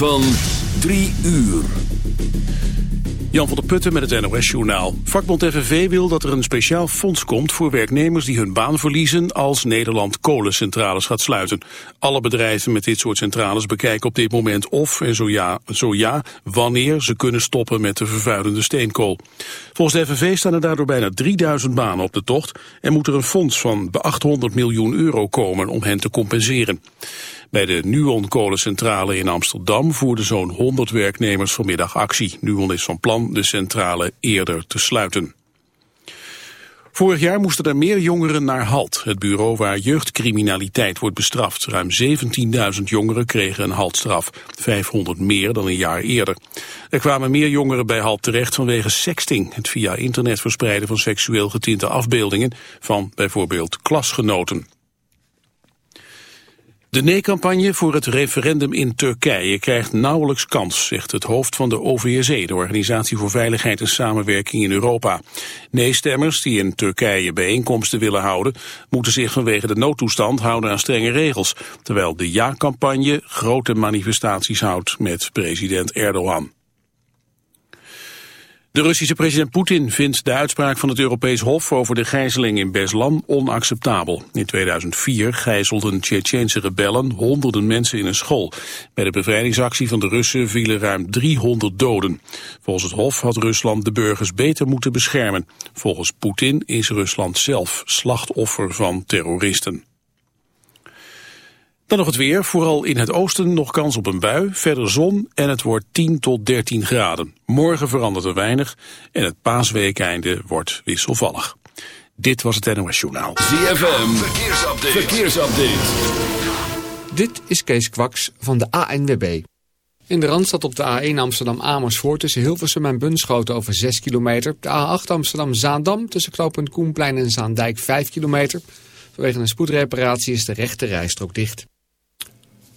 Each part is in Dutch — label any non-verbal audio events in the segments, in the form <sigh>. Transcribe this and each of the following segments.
Van 3 uur. Jan van der Putten met het NOS-journaal. Vakbond FNV wil dat er een speciaal fonds komt voor werknemers die hun baan verliezen als Nederland kolencentrales gaat sluiten. Alle bedrijven met dit soort centrales bekijken op dit moment of, en zo ja, zo ja wanneer ze kunnen stoppen met de vervuilende steenkool. Volgens de FNV staan er daardoor bijna 3000 banen op de tocht en moet er een fonds van 800 miljoen euro komen om hen te compenseren. Bij de Nuon kolencentrale in Amsterdam voerden zo'n 100 werknemers vanmiddag actie. Nuon is van plan de centrale eerder te sluiten. Vorig jaar moesten er meer jongeren naar HALT, het bureau waar jeugdcriminaliteit wordt bestraft. Ruim 17.000 jongeren kregen een HALT-straf, 500 meer dan een jaar eerder. Er kwamen meer jongeren bij HALT terecht vanwege sexting, het via internet verspreiden van seksueel getinte afbeeldingen van bijvoorbeeld klasgenoten. De nee-campagne voor het referendum in Turkije krijgt nauwelijks kans, zegt het hoofd van de OVSE, de Organisatie voor Veiligheid en Samenwerking in Europa. Nee-stemmers die in Turkije bijeenkomsten willen houden, moeten zich vanwege de noodtoestand houden aan strenge regels, terwijl de ja-campagne grote manifestaties houdt met president Erdogan. De Russische president Poetin vindt de uitspraak van het Europees Hof over de gijzeling in Beslan onacceptabel. In 2004 gijzelden Tsjetsjense rebellen honderden mensen in een school. Bij de bevrijdingsactie van de Russen vielen ruim 300 doden. Volgens het Hof had Rusland de burgers beter moeten beschermen. Volgens Poetin is Rusland zelf slachtoffer van terroristen. Dan nog het weer, vooral in het oosten nog kans op een bui, verder zon en het wordt 10 tot 13 graden. Morgen verandert er weinig en het paasweekeinde wordt wisselvallig. Dit was het NOS Journaal. ZFM, verkeersupdate. verkeersupdate. Dit is Kees Kwaks van de ANWB. In de Randstad op de A1 Amsterdam-Amersfoort tussen Hilversum en Bunschoten over 6 kilometer. De A8 Amsterdam-Zaandam tussen knooppunt Koenplein en Zaandijk 5 kilometer. Vanwege een spoedreparatie is de rechte rijstrook dicht.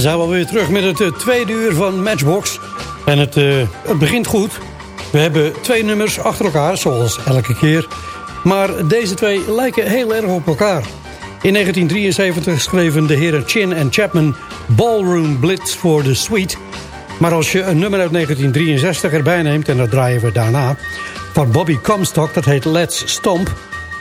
Dan zijn we alweer terug met het uh, tweede uur van Matchbox. En het, uh, het begint goed. We hebben twee nummers achter elkaar, zoals elke keer. Maar deze twee lijken heel erg op elkaar. In 1973 schreven de heren Chin en Chapman Ballroom Blitz voor de Suite. Maar als je een nummer uit 1963 erbij neemt, en dat draaien we daarna... van Bobby Comstock, dat heet Let's Stomp...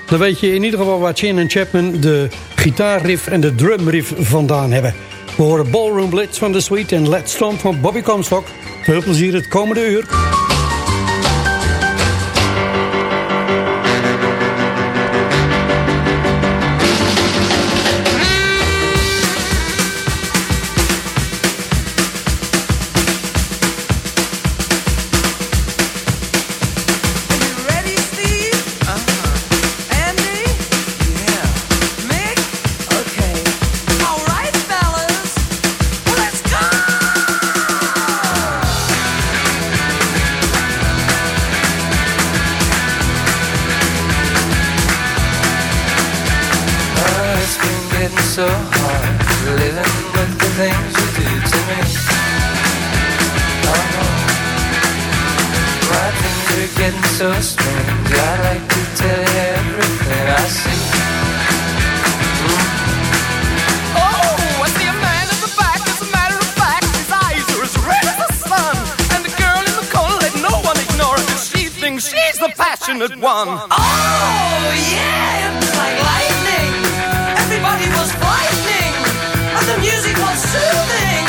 dan weet je in ieder geval waar Chin en Chapman de gitaarriff en de drumriff vandaan hebben... We horen Ballroom Blitz van The Sweet en Let's Stomp van Bobby Comstock. Veel plezier het komende uur. I think we're getting so strange. I like to tell you everything I see. Oh, I see a man in the back. As a matter of fact, his eyes are as red as the sun. And the girl in the corner, let no one ignore she thinks she's the passionate one. Oh, yeah, it was like lightning. Everybody was frightening, and the music was soothing.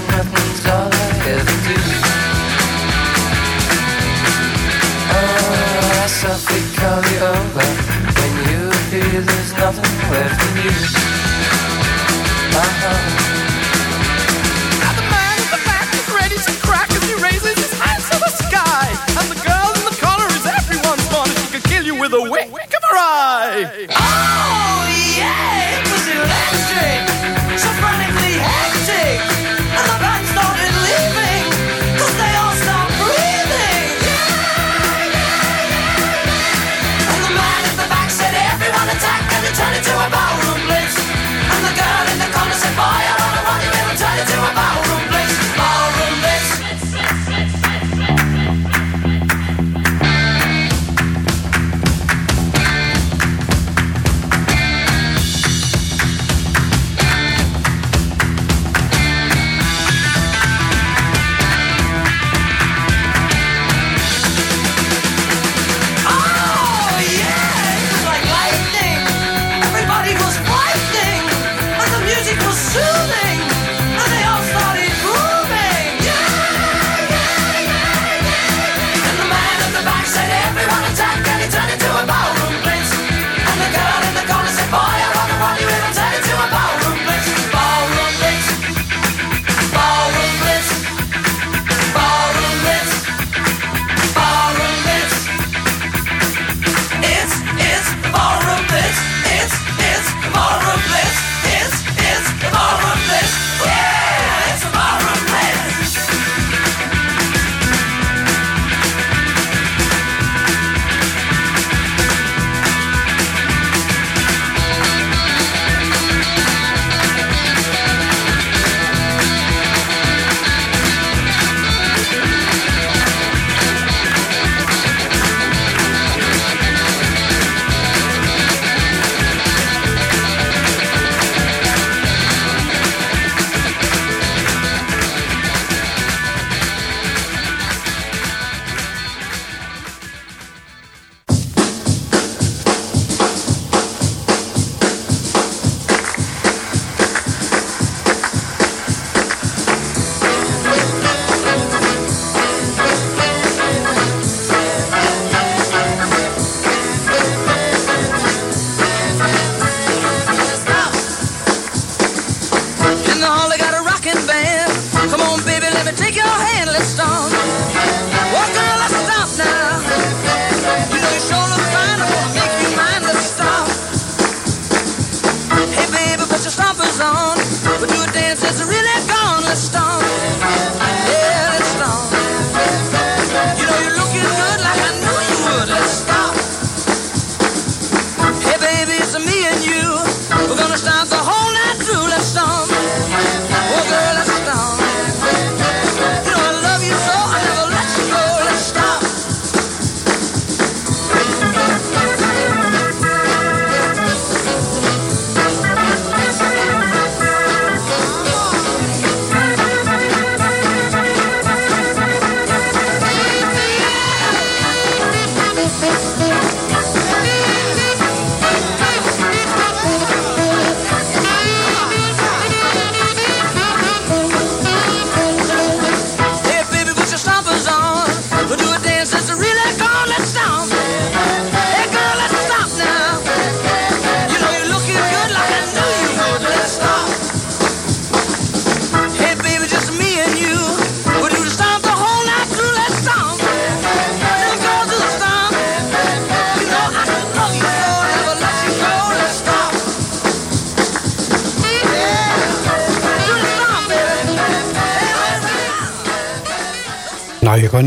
there's nothing left in you. Uh-huh. Now the man the back is ready to crack as he raises his to the sky. And the girl in the corner is everyone's. She kill you with a wink of her eye.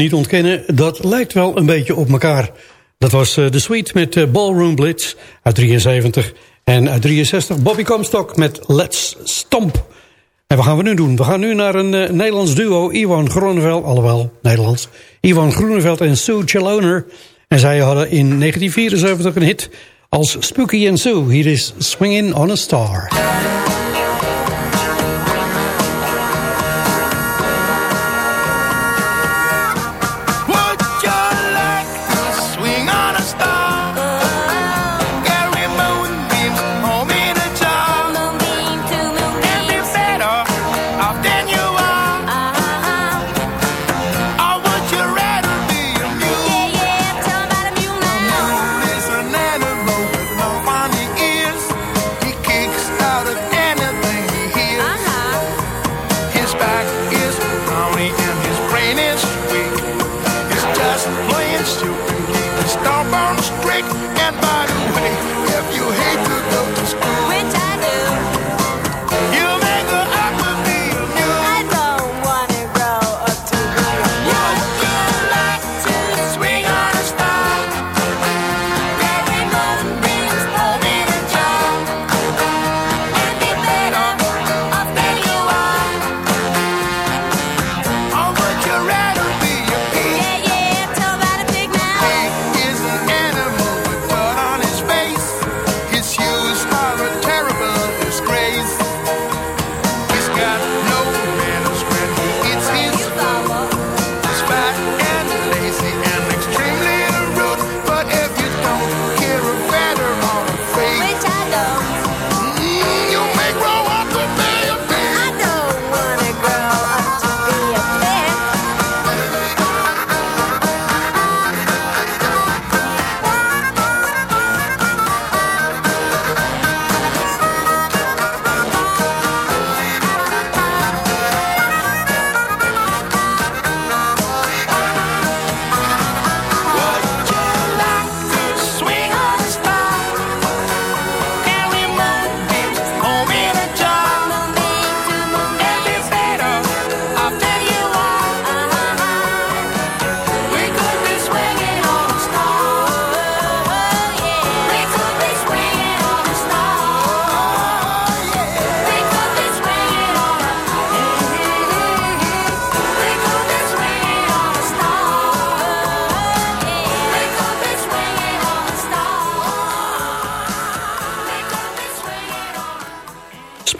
Niet ontkennen, dat lijkt wel een beetje op elkaar. Dat was uh, The Sweet met uh, Ballroom Blitz uit 73. En uit 63 Bobby Comstock met Let's Stomp. En wat gaan we nu doen? We gaan nu naar een uh, Nederlands duo, Iwan Groeneveld, alhoewel Nederlands. Iwan Groeneveld en Sue Chaloner. En zij hadden in 1974 een hit als Spooky and Sue. Hier is Swingin' on a Star.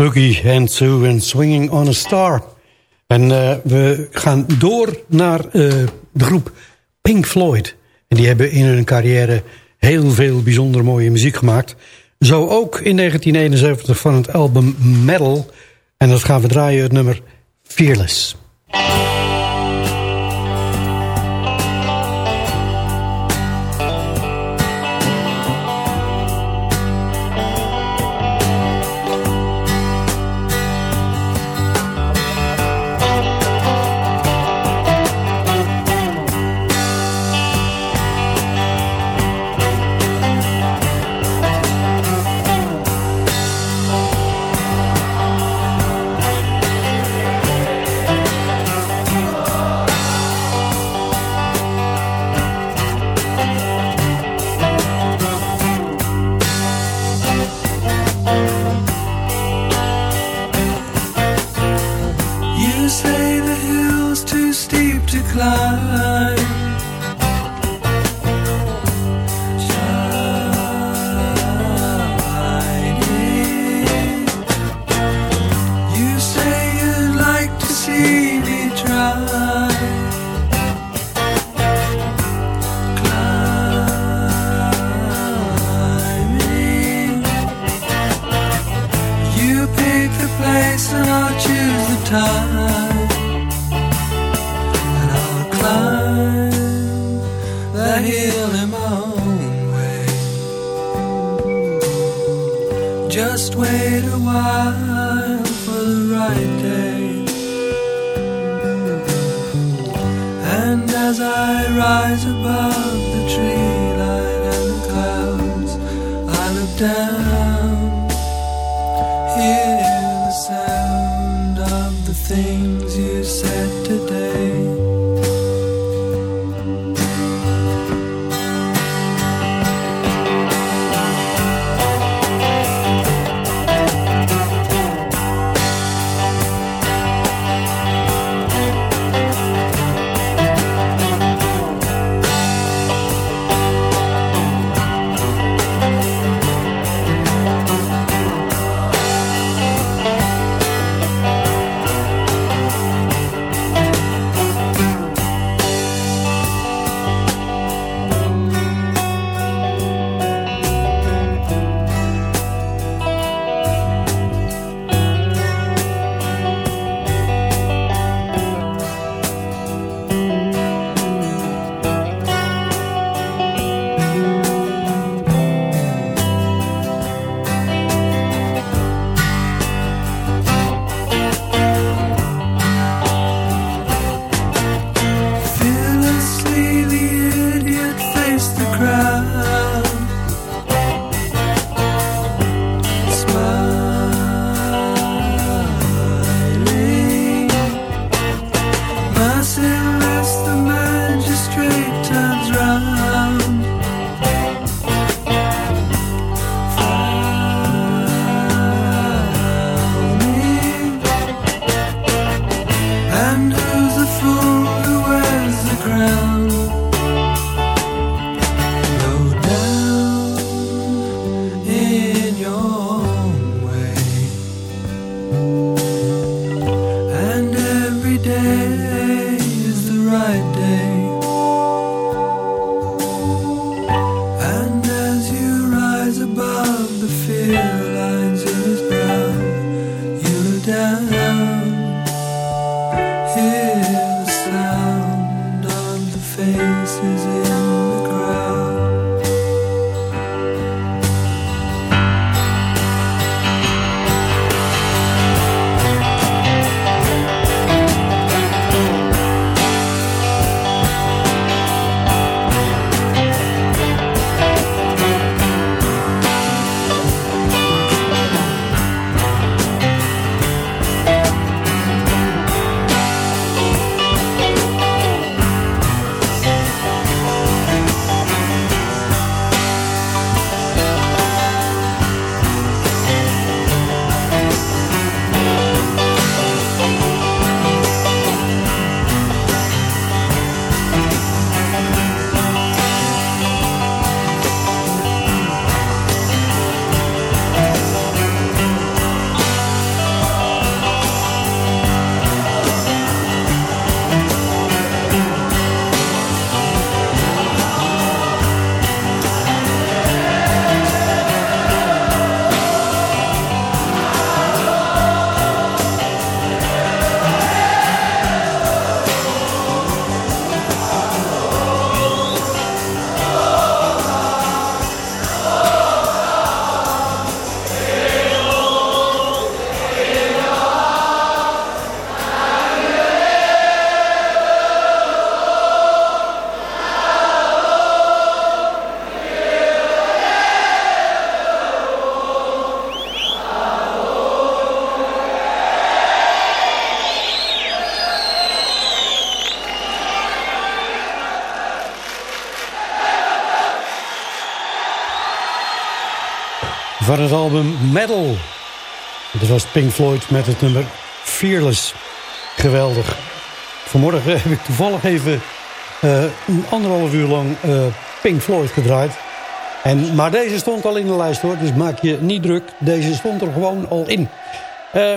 Spooky and Sue en Swinging on a Star. En uh, we gaan door naar uh, de groep Pink Floyd. En die hebben in hun carrière heel veel bijzonder mooie muziek gemaakt. Zo ook in 1971 van het album Metal. En dat gaan we draaien het nummer Fearless. Van het album Metal. Dat was Pink Floyd met het nummer Fearless. Geweldig. Vanmorgen <laughs> heb ik toevallig even uh, een anderhalf uur lang uh, Pink Floyd gedraaid. En, maar deze stond al in de lijst hoor, dus maak je niet druk. Deze stond er gewoon al in. Uh,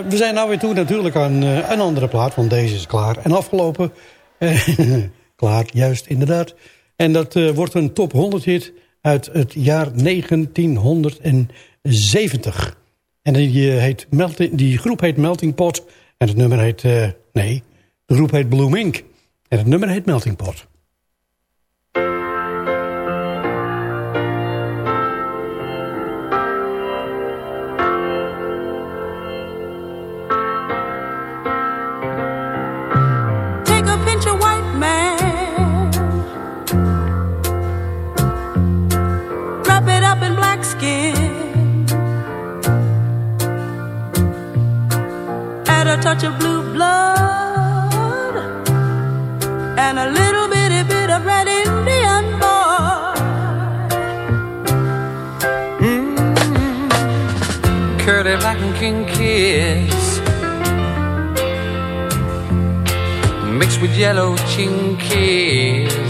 we zijn nou weer toe natuurlijk aan een andere plaat, want deze is klaar en afgelopen. <laughs> klaar, juist inderdaad. En dat wordt een top 100 hit uit het jaar 1970. En die, heet Melting, die groep heet Melting Pot en het nummer heet... nee, de groep heet Blue. En het nummer heet Melting Pot. Touch of blue blood and a little bitty bit of red Indian boy. Mm-hmm. Curly black and king kiss mixed with yellow chinkies.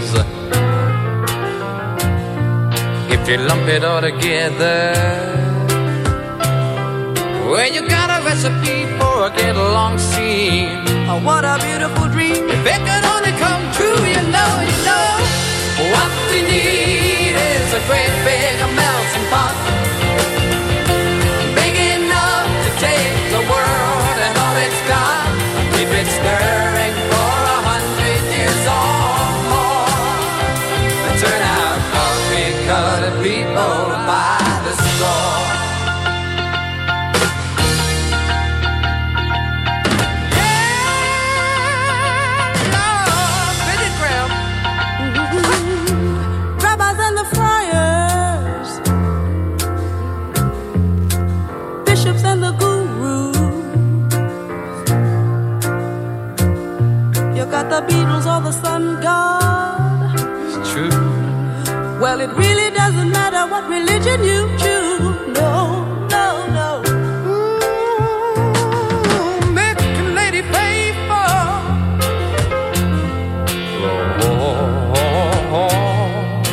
You lump it all together, well, you got a recipe for a get along scene. Oh, what a beautiful dream. If it could only come true, you know, you know. What we need is a great big melting Beatles or the sun god. It's true. Well, it really doesn't matter what religion you choose. No, no, no. Mm, Mexican lady faithful.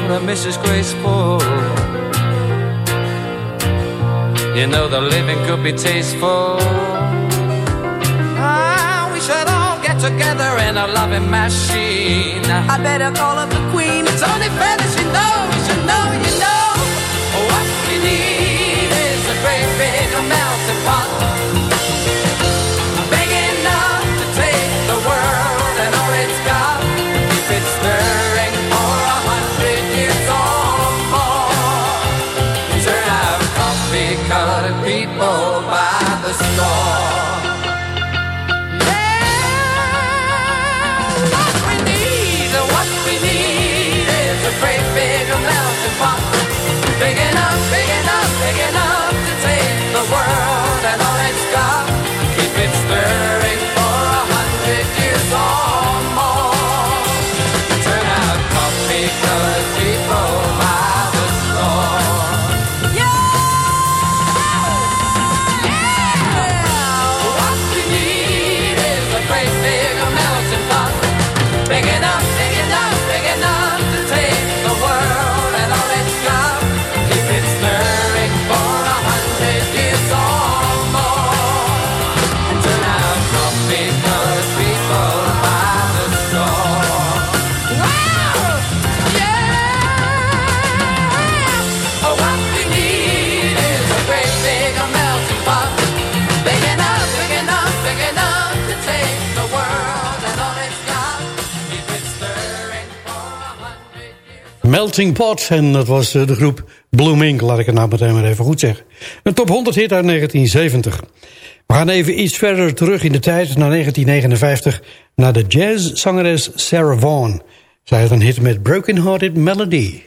Lord, Mrs. Graceful. You know the living could be tasteful. Together in a loving machine. I better call up the queen. It's only fair that she knows, you know, you know. What we need is a great big melting pot. Melting Pot. En dat was eh, de groep Blooming. Laat ik het nou meteen maar even goed zeggen. Een top 100 hit uit 1970. We gaan even iets verder terug in de tijd. Naar 1959. Naar de jazzzangeres Sarah Vaughan. Zij had een hit met Broken Hearted Melody.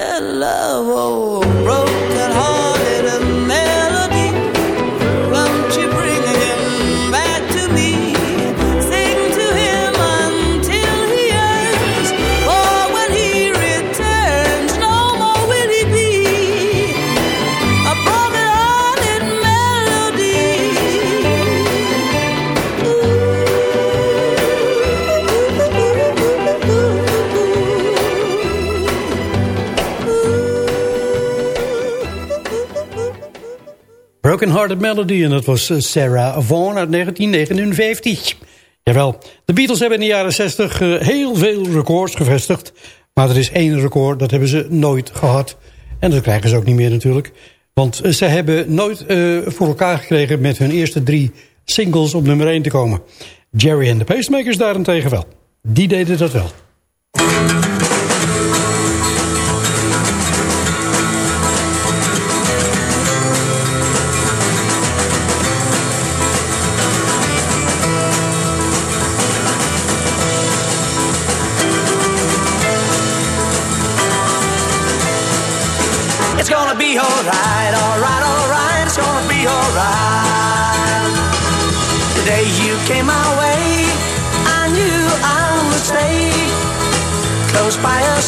Tender love, oh, broken Broken Hearted Melody en dat was eh, Sarah Vaughan uit 1959. Jawel, de Beatles hebben in de jaren 60 eh, heel veel records gevestigd. Maar er is één record, dat hebben ze nooit gehad. En dat krijgen ze ook niet meer natuurlijk. Want eh, ze hebben nooit voor elkaar gekregen met hun eerste drie singles op nummer 1 te komen. Jerry en de Pacemakers daarentegen wel. Die deden dat wel.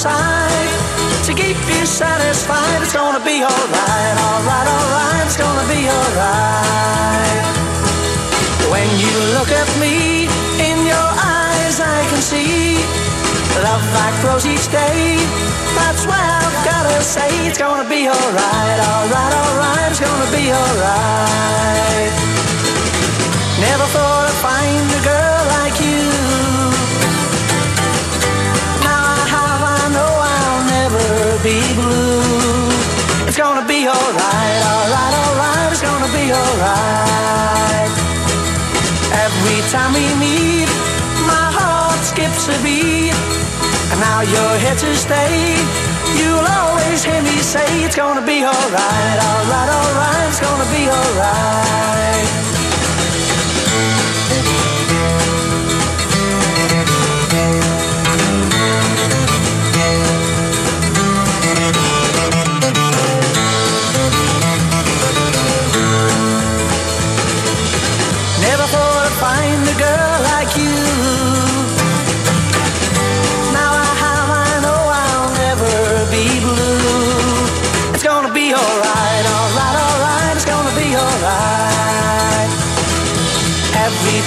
Side to keep you satisfied. It's gonna be alright, alright, alright. It's gonna be alright. When you look at me, in your eyes I can see love that grows each day. That's why I've gotta say it's gonna be alright, alright, alright. It's gonna be alright. Never thought I'd find a girl like you. Time we meet, my heart skips a beat. And now you're here to stay. You'll always hear me say it's gonna be alright, alright, alright. It's gonna be alright.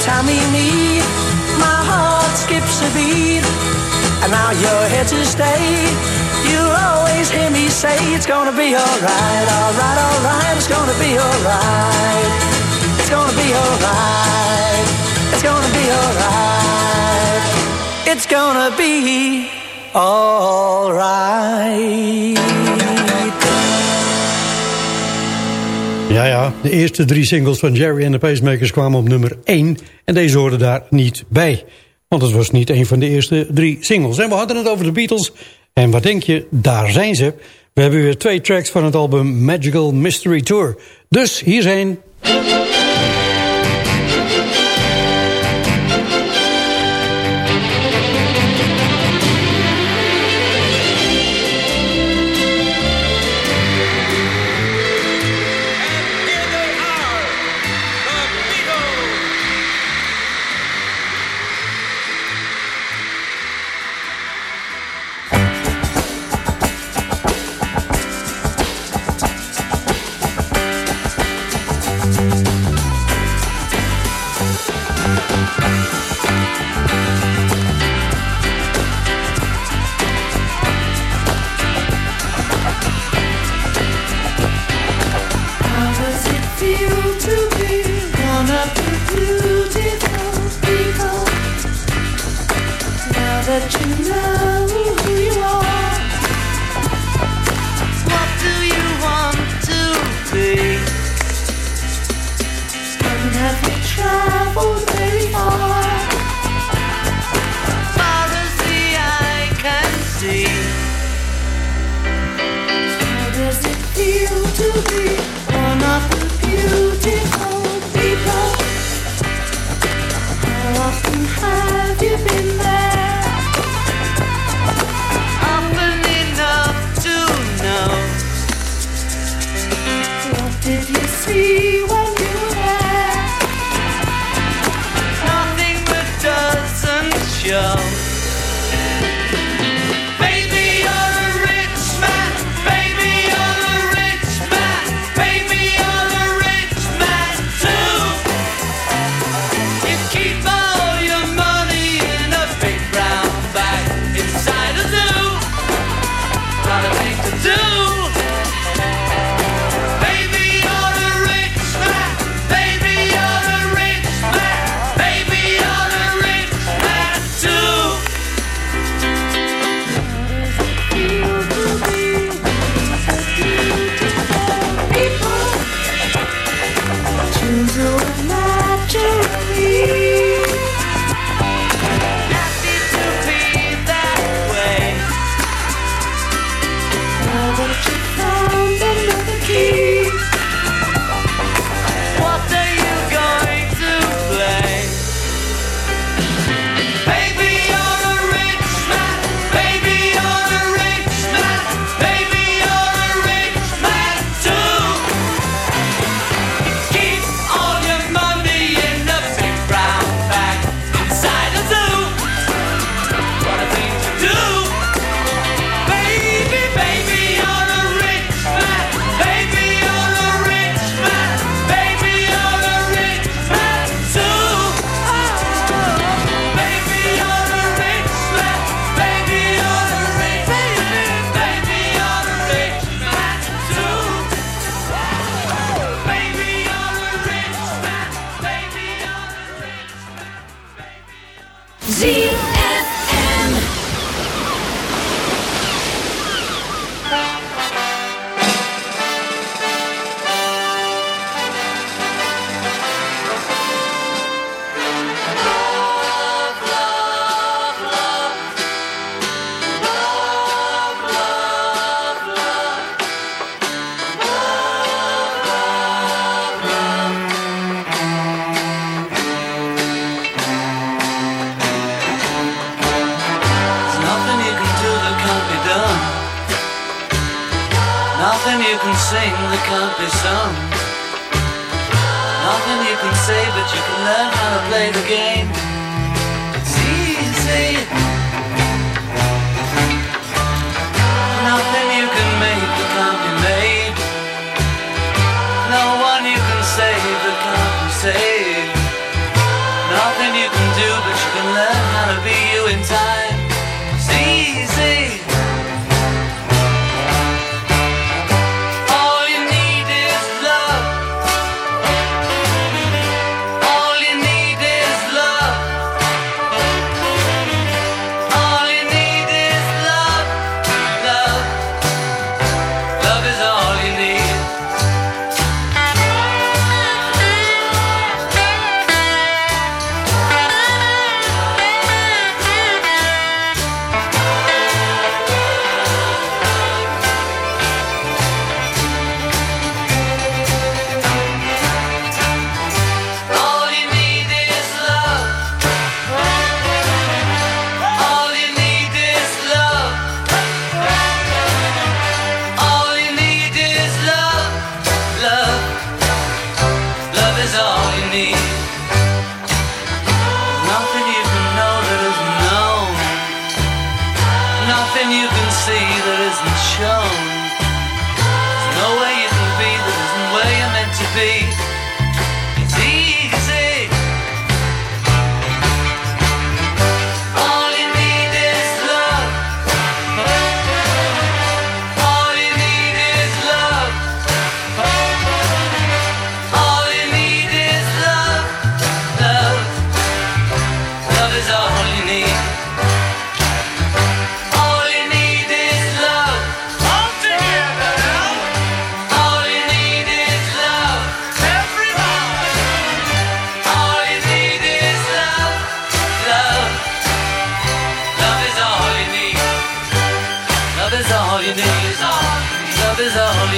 We meet, my heart skips a beat. And now you're here to stay. You'll always hear me say it's gonna be alright, alright, alright. It's gonna be alright. It's gonna be alright. It's gonna be alright. It's gonna be alright. Ja, ja, de eerste drie singles van Jerry en de Pacemakers kwamen op nummer 1. En deze hoorden daar niet bij. Want het was niet een van de eerste drie singles. En we hadden het over de Beatles. En wat denk je, daar zijn ze. We hebben weer twee tracks van het album Magical Mystery Tour. Dus hier zijn... Nothing you can sing that can't be sung. Nothing you can say, but you can learn how to play the game. It's easy.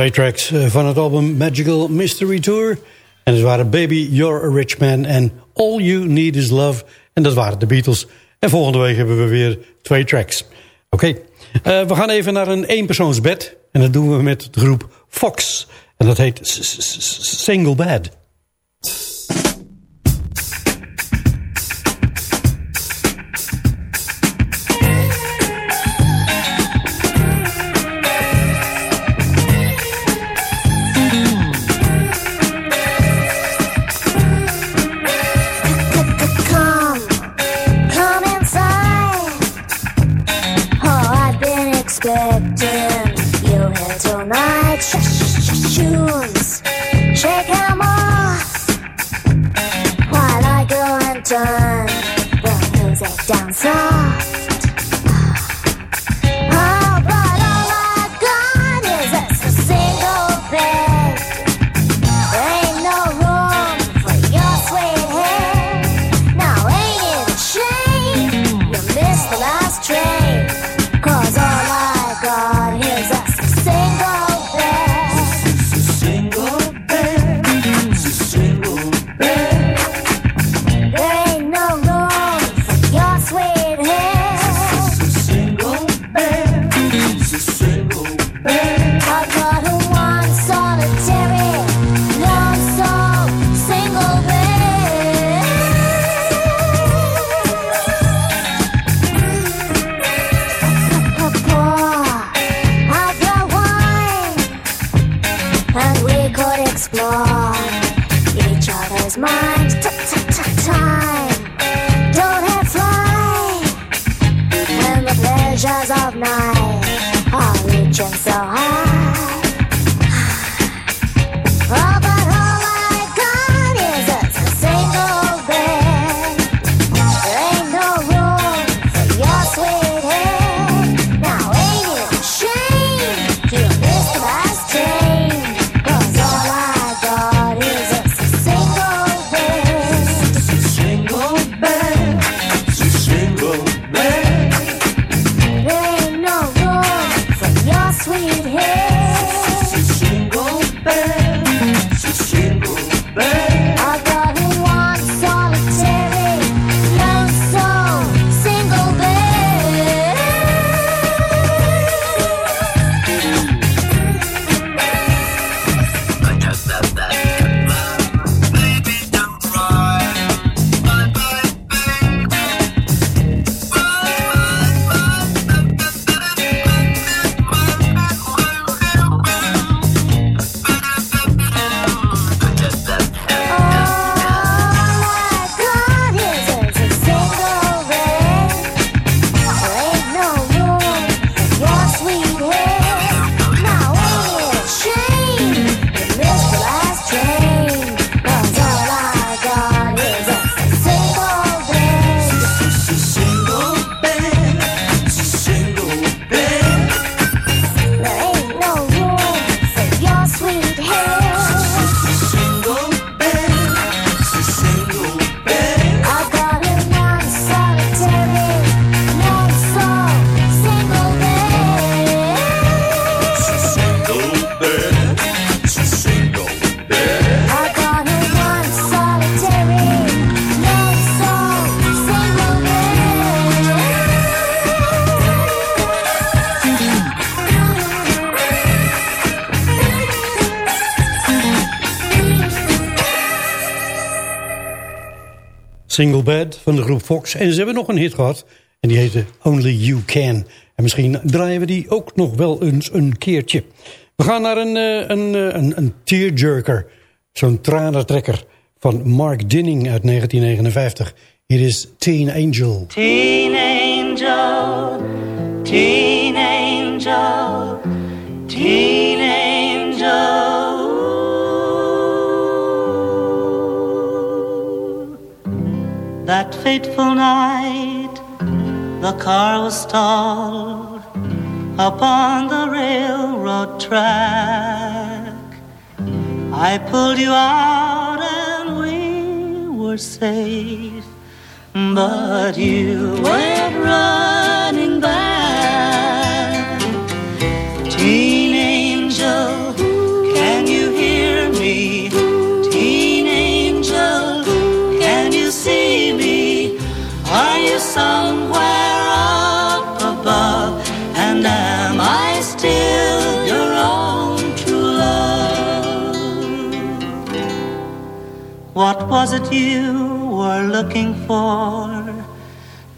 Twee tracks eh, van het album Magical Mystery Tour. En het waren Baby, You're a Rich Man en All You Need Is Love. En dat waren de Beatles. En volgende week hebben we weer twee tracks. Oké, eh, we gaan even naar een eenpersoonsbed. En dat doen we met de groep Fox. En dat heet Single Bed. sweet hair. Van de groep Fox. En ze hebben nog een hit gehad. En die heette Only You Can. En misschien draaien we die ook nog wel eens een keertje. We gaan naar een, eh, een, eh, een, een tearjerker. Zo'n tranentrekker van Mark Dinning uit 1959. Hier is Teen Angel. Teen angel, teen angel, That fateful night, the car was stalled upon the railroad track. I pulled you out and we were safe. But you went running back, somewhere up above? And am I still your own true love? What was it you were looking for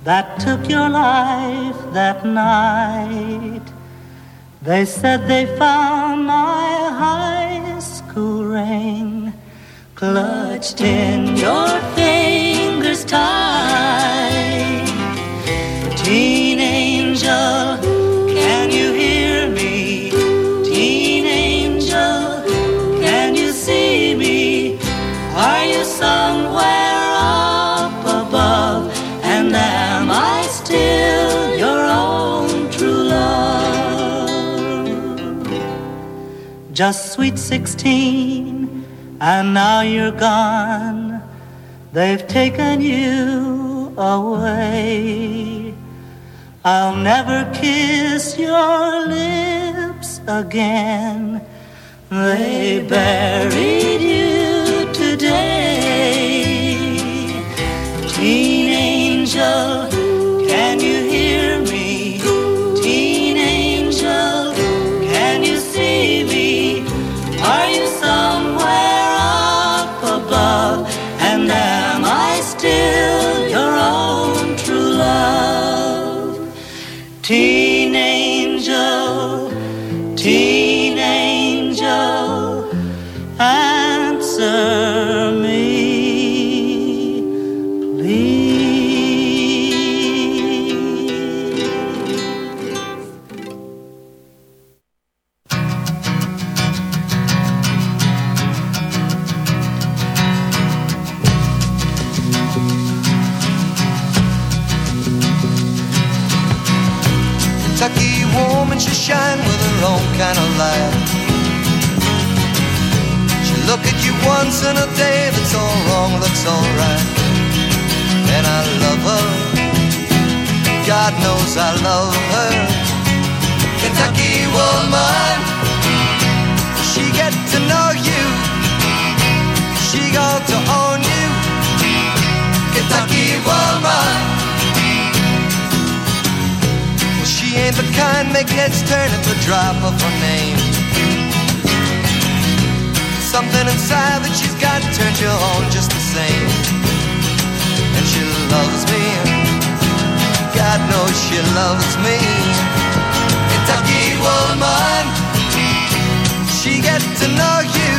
that took your life that night? They said they found my high school ring clutched in your fingers tight. Somewhere up above? And am I still your own true love? Just sweet sixteen, and now you're gone. They've taken you away. I'll never kiss your lips again. They buried you show. Shine with her own kind of light. She look at you once in a day, that's all wrong, looks alright. And I love her, God knows I love her. Kentucky woman, she get to know you, she got to own you. Kentucky woman. She ain't the kind make heads turn at the drop of her name. Something inside that she's got turns you on just the same. And she loves me. God knows she loves me. Kentucky woman, she get to know you.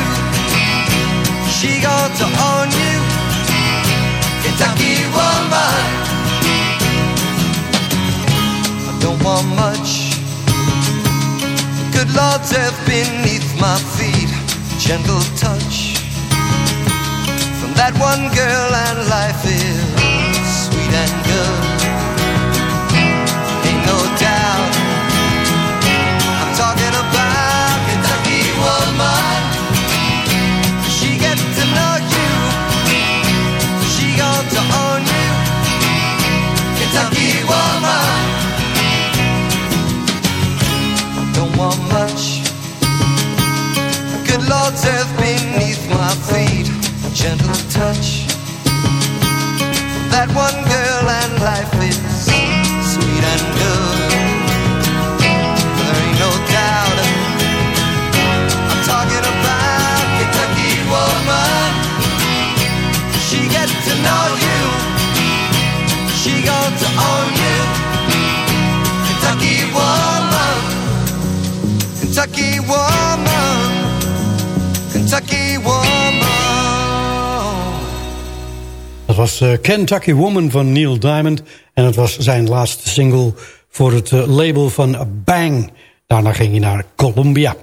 She got to own you. Earth beneath my feet. Gentle touch from that one girl, and life is gentle touch. That one girl was eh, Kentucky Woman van Neil Diamond. En het was zijn laatste single voor het eh, label van Bang. Daarna ging hij naar Columbia.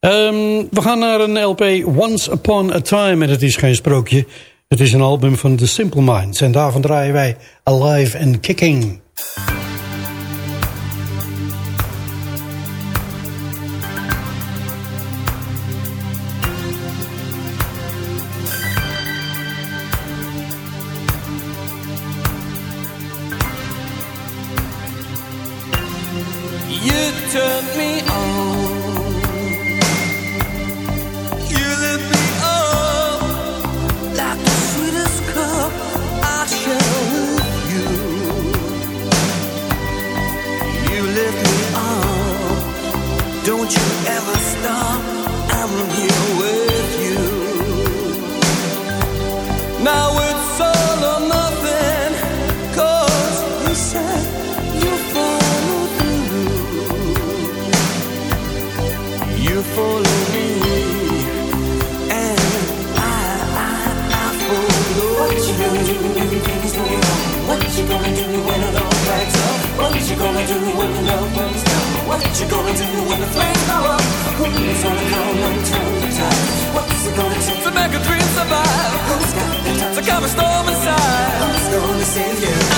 Ehm, we gaan naar een LP Once Upon a Time. En het is geen sprookje. Het is een album van The Simple Minds. En daarvan draaien wij Alive and Kicking. you gonna do when the flames go up? Who's gonna come and turn the tide? What's it gonna take to make a dream survive? Who's got the time to calm a storm inside? Who's gonna save you?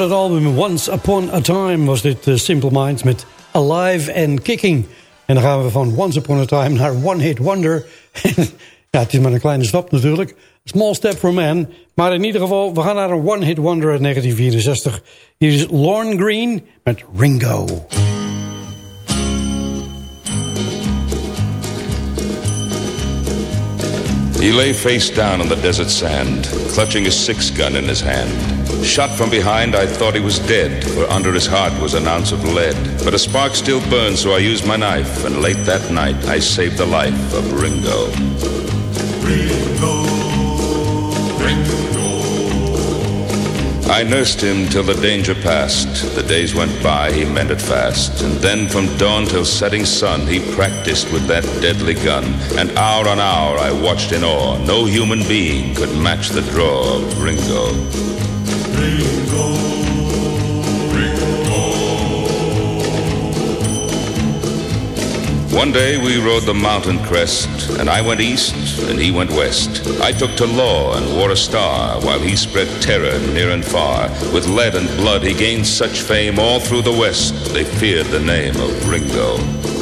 Het album Once Upon a Time was dit eh, Simple Minds met Alive and Kicking. En dan gaan we van Once Upon a Time naar One Hit Wonder. <laughs> ja, het is maar een kleine stap natuurlijk. Small Step for Man. Maar in ieder geval, we gaan naar een One Hit Wonder uit 1964. Hier is Lorne Green met Ringo. He lay face down on the desert sand, clutching a six gun in his hand. Shot from behind, I thought he was dead, for under his heart was an ounce of lead. But a spark still burned, so I used my knife, and late that night I saved the life of Ringo. I nursed him till the danger passed. The days went by, he mended fast. And then from dawn till setting sun, he practiced with that deadly gun. And hour on hour I watched in awe. No human being could match the draw of Ringo. One day we rode the mountain crest, and I went east and he went west. I took to law and wore a star, while he spread terror near and far. With lead and blood he gained such fame all through the west, they feared the name of Ringo.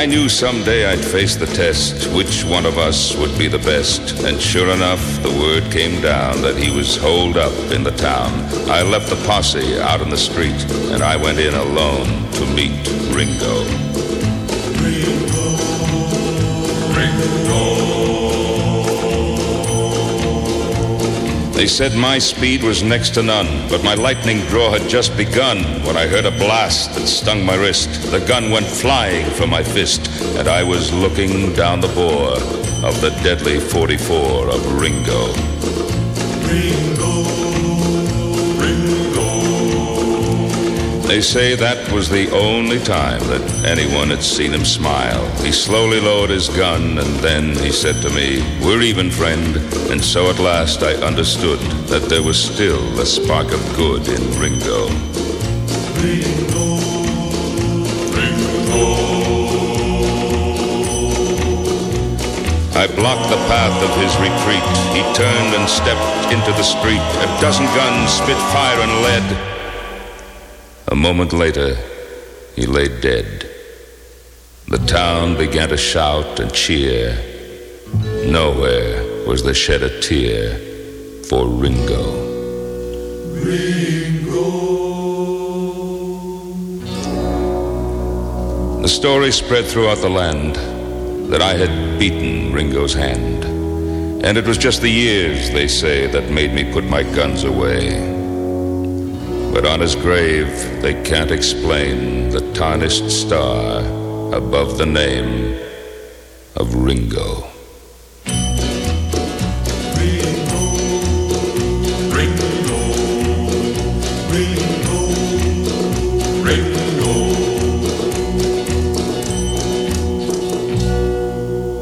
I knew someday I'd face the test, which one of us would be the best. And sure enough, the word came down that he was holed up in the town. I left the posse out in the street, and I went in alone to meet Ringo. They said my speed was next to none, but my lightning draw had just begun when I heard a blast that stung my wrist. The gun went flying from my fist, and I was looking down the bore of the deadly 44 of Ringo. They say that was the only time that anyone had seen him smile. He slowly lowered his gun and then he said to me, We're even, friend. And so at last I understood that there was still a spark of good in Ringo. Ringo, Ringo. I blocked the path of his retreat. He turned and stepped into the street. A dozen guns spit fire and lead. A moment later, he lay dead. The town began to shout and cheer. Nowhere was there shed a tear for Ringo. Ringo. The story spread throughout the land that I had beaten Ringo's hand. And it was just the years, they say, that made me put my guns away. But on his grave, they can't explain the tarnished star above the name of Ringo.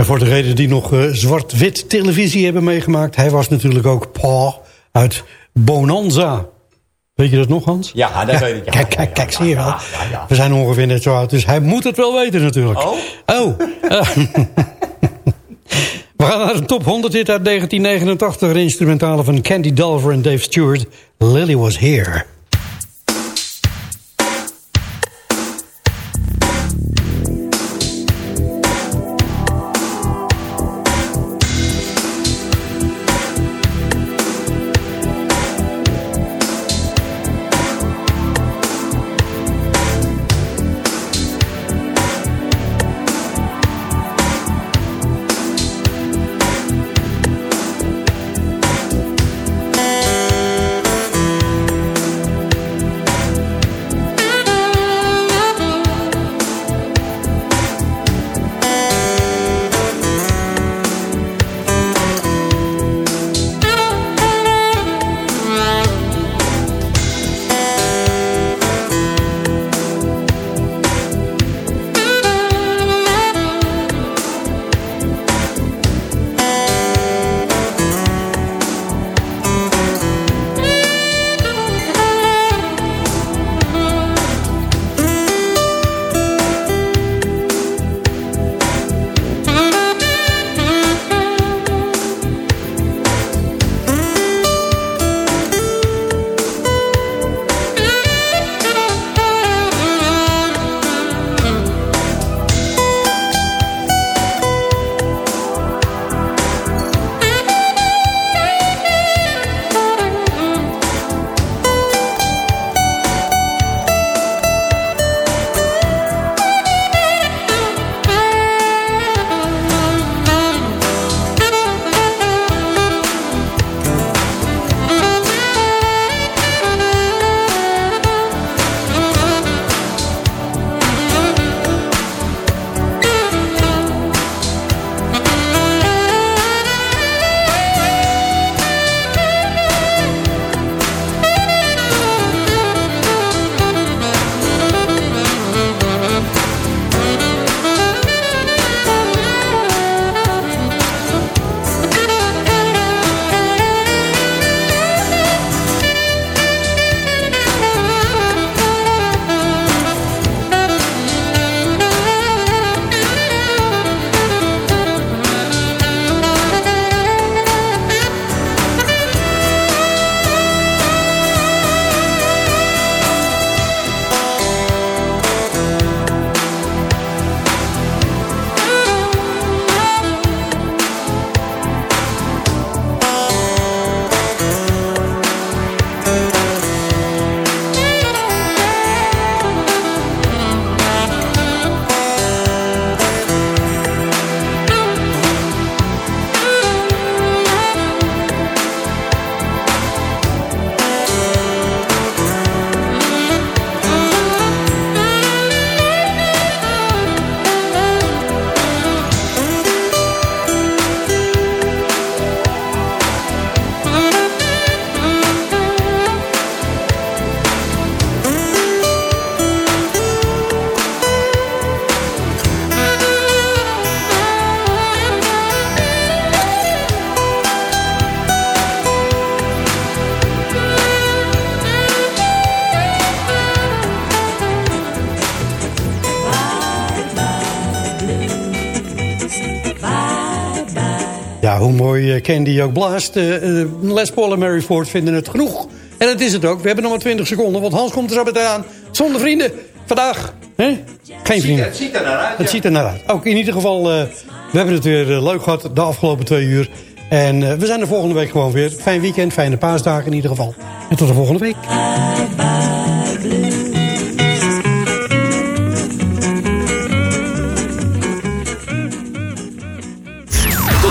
Voor de reden die nog eh, zwart-wit televisie hebben meegemaakt... hij was natuurlijk ook Pa uit Bonanza. Weet je dat nog, Hans? Ja, dat weet ik. Ja, kijk, kijk, kijk, zie je wel. We zijn ongeveer net zo oud, dus hij moet het wel weten natuurlijk. Oh? Oh. <laughs> We gaan naar de top 100 hit uit 1989. De instrumentale van Candy Dulfer en Dave Stewart. Lily Was Here. Candy ook blaast. eh, eh, Les Paul en Mary Ford vinden het genoeg. En dat is het ook. We hebben nog maar 20 seconden, want Hans komt er zo meteen aan. Zonder vrienden. Vandaag. Geen vrienden. Het ziet er naar uit. Het ja. ziet er naar uit. Ook in ieder geval, eh, we hebben het weer leuk gehad de afgelopen twee uur. En we zijn er volgende week gewoon weer. Fijn weekend, fijne paasdagen in ieder geval. En tot de volgende week.